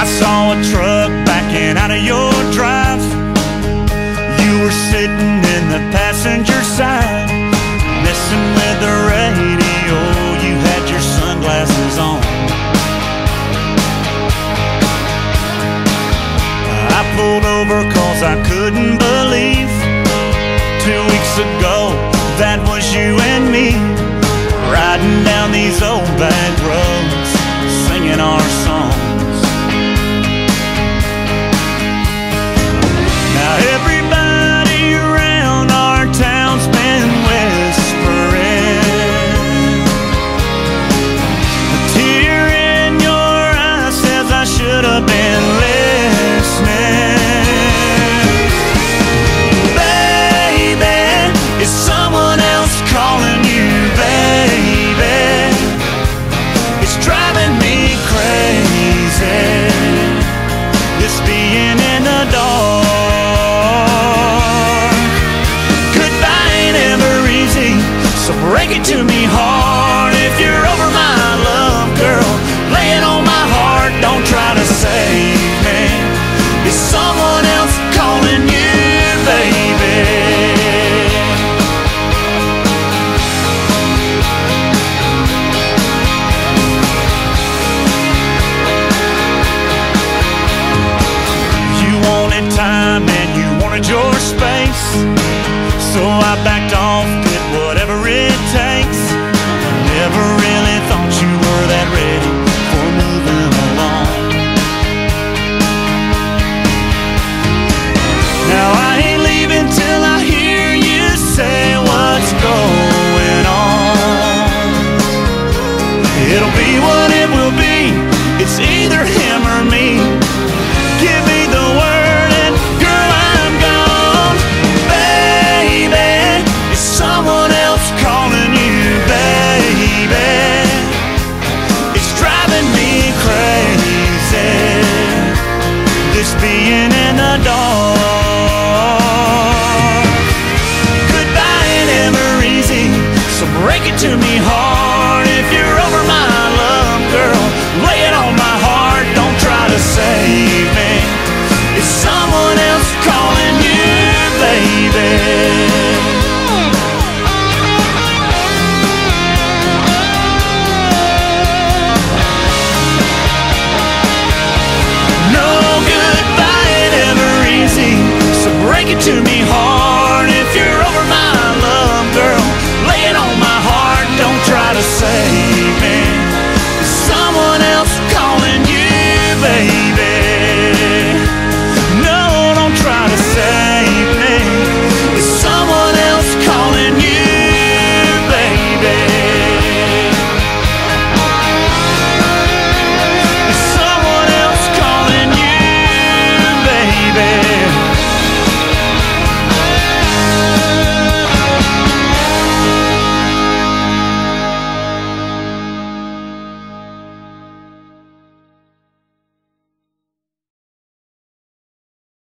I saw a truck backing out of your drive. You were sitting in the passenger side. the door. Goodbye never easy, so break it to me hard. backed on.